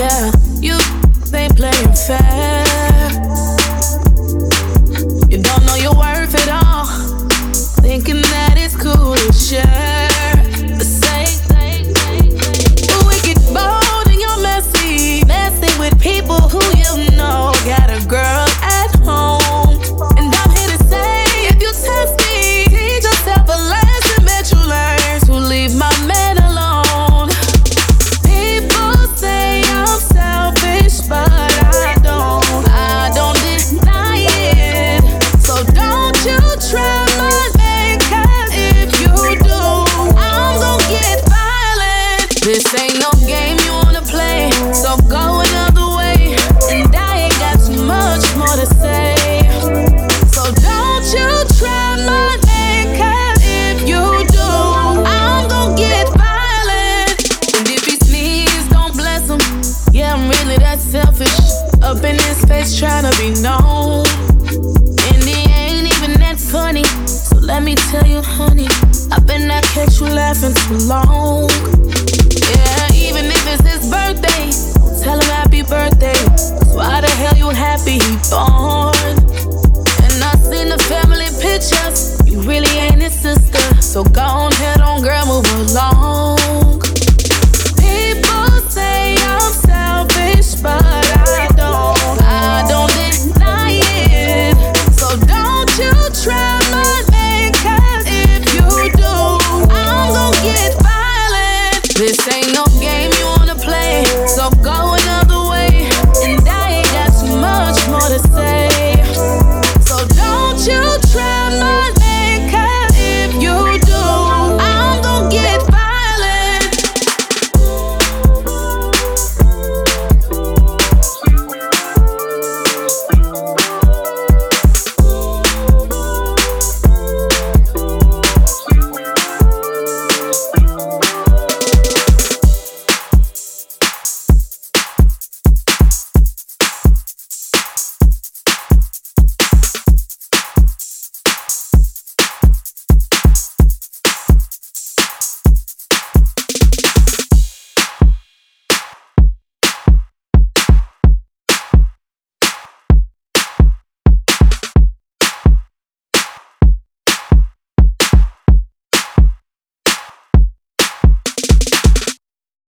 yeah. And ain't even that funny. So let me tell you, honey, I've been I catch you laughing too long. Yeah, even if it's his birthday, tell him happy birthday. So why the hell you happy he born? And I seen the family pictures. You really ain't his sister. So go on, head on, girl, move along.